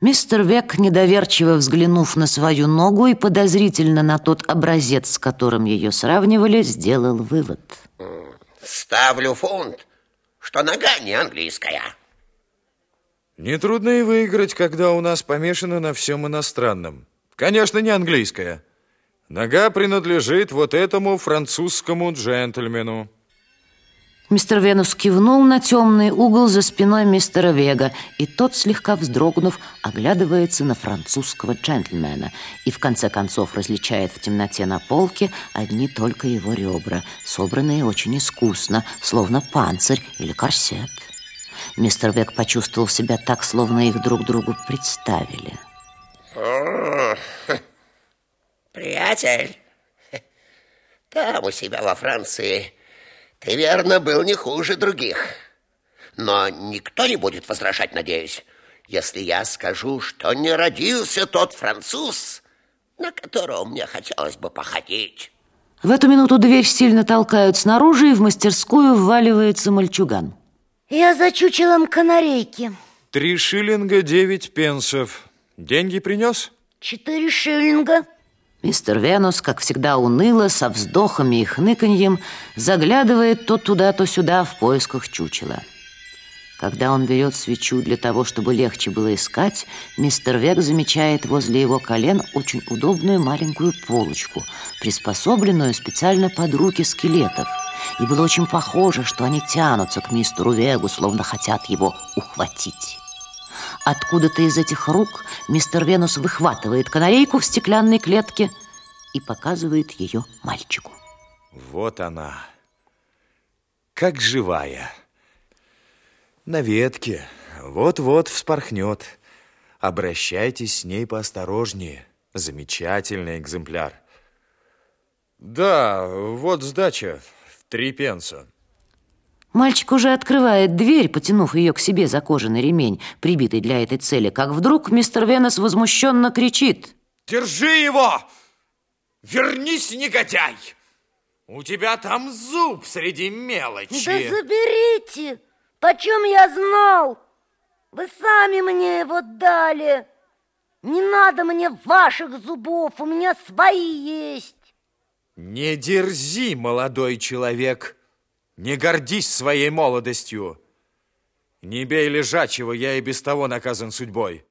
Мистер Век, недоверчиво взглянув на свою ногу и подозрительно на тот образец, с которым ее сравнивали, сделал вывод. Ставлю фунт, что нога не английская. Нетрудно и выиграть, когда у нас помешано на всем иностранном. Конечно, не английская. Нога принадлежит вот этому французскому джентльмену. Мистер Венус кивнул на темный угол за спиной мистера Вега, и тот, слегка вздрогнув, оглядывается на французского джентльмена и в конце концов различает в темноте на полке одни только его ребра, собранные очень искусно, словно панцирь или корсет. Мистер Вег почувствовал себя так, словно их друг другу представили. Приятель, там у себя во Франции ты, верно, был не хуже других. Но никто не будет возражать, надеюсь, если я скажу, что не родился тот француз, на которого мне хотелось бы походить. В эту минуту дверь сильно толкают снаружи, и в мастерскую вваливается мальчуган. Я за чучелом канарейки. Три шиллинга девять пенсов. Деньги принес? Четыре шиллинга. Мистер Венус, как всегда уныло, со вздохами и хныканьем, заглядывает то туда, то сюда в поисках чучела. Когда он берет свечу для того, чтобы легче было искать, мистер Век замечает возле его колен очень удобную маленькую полочку, приспособленную специально под руки скелетов. И было очень похоже, что они тянутся к мистеру Вегу, словно хотят его ухватить. Откуда-то из этих рук мистер Венус выхватывает канарейку в стеклянной клетке и показывает ее мальчику. Вот она, как живая. На ветке, вот-вот вспорхнет. Обращайтесь с ней поосторожнее. Замечательный экземпляр. Да, вот сдача в три пенса. Мальчик уже открывает дверь, потянув ее к себе за кожаный ремень, прибитый для этой цели, как вдруг мистер Венес возмущенно кричит. Держи его! Вернись, негодяй! У тебя там зуб среди мелочи. Да заберите! Почем я знал? Вы сами мне его дали. Не надо мне ваших зубов, у меня свои есть. Не дерзи, молодой человек. Не гордись своей молодостью. Не бей лежачего, я и без того наказан судьбой.